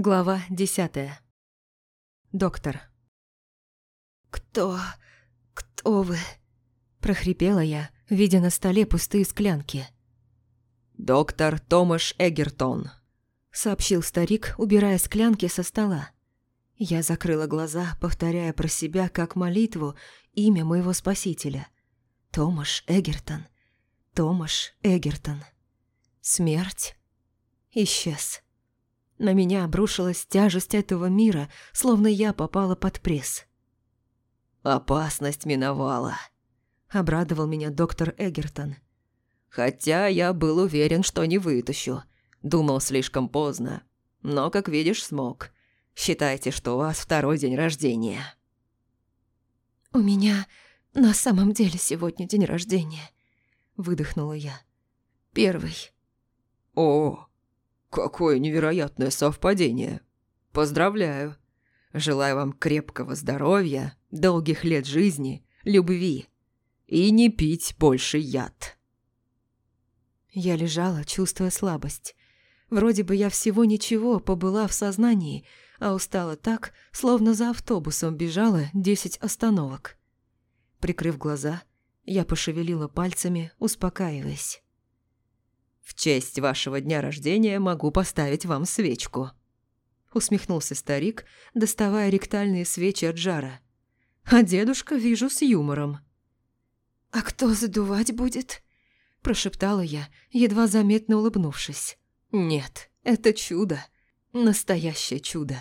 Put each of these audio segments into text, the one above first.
Глава десятая. Доктор. «Кто... кто вы?» – прохрипела я, видя на столе пустые склянки. «Доктор Томаш Эгертон», – сообщил старик, убирая склянки со стола. Я закрыла глаза, повторяя про себя как молитву имя моего спасителя. Томаш Эгертон. Томаш Эгертон. Смерть. Исчез. На меня обрушилась тяжесть этого мира, словно я попала под пресс. «Опасность миновала», — обрадовал меня доктор Эгертон. «Хотя я был уверен, что не вытащу. Думал слишком поздно. Но, как видишь, смог. Считайте, что у вас второй день рождения». «У меня на самом деле сегодня день рождения», — выдохнула я. «Первый». «О, Какое невероятное совпадение. Поздравляю. Желаю вам крепкого здоровья, долгих лет жизни, любви. И не пить больше яд. Я лежала, чувствуя слабость. Вроде бы я всего ничего побыла в сознании, а устала так, словно за автобусом бежала десять остановок. Прикрыв глаза, я пошевелила пальцами, успокаиваясь. В честь вашего дня рождения могу поставить вам свечку». Усмехнулся старик, доставая ректальные свечи от жара. А дедушка, вижу, с юмором. «А кто задувать будет?» Прошептала я, едва заметно улыбнувшись. «Нет, это чудо. Настоящее чудо».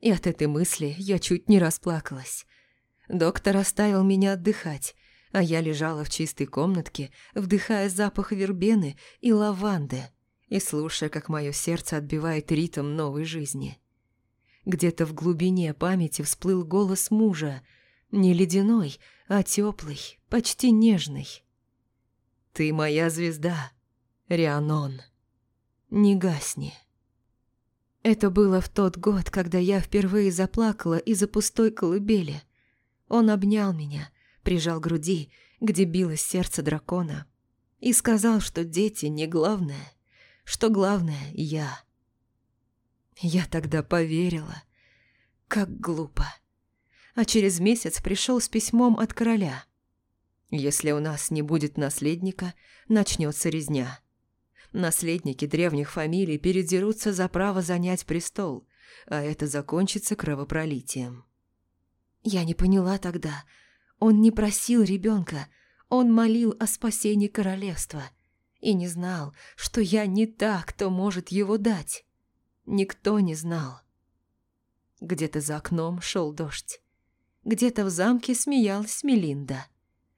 И от этой мысли я чуть не расплакалась. Доктор оставил меня отдыхать, а я лежала в чистой комнатке, вдыхая запах вербены и лаванды и слушая, как мое сердце отбивает ритм новой жизни. Где-то в глубине памяти всплыл голос мужа, не ледяной, а теплый, почти нежный. «Ты моя звезда, Рианон. Не гасни». Это было в тот год, когда я впервые заплакала из-за пустой колыбели. Он обнял меня, прижал к груди, где билось сердце дракона, и сказал, что дети не главное, что главное я. Я тогда поверила. Как глупо. А через месяц пришел с письмом от короля. Если у нас не будет наследника, начнется резня. Наследники древних фамилий передерутся за право занять престол, а это закончится кровопролитием. Я не поняла тогда, он не просил ребенка, он молил о спасении королевства и не знал, что я не та, кто может его дать. Никто не знал. Где-то за окном шел дождь. Где-то в замке смеялась Мелинда.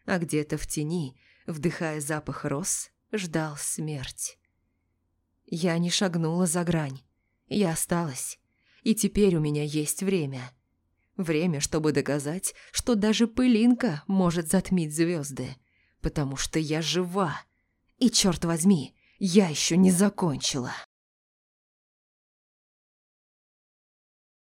А где-то в тени, вдыхая запах роз, ждал смерть. Я не шагнула за грань. Я осталась. И теперь у меня есть время. Время, чтобы доказать, что даже пылинка может затмить звезды. Потому что я жива. И, черт возьми, я еще не закончила.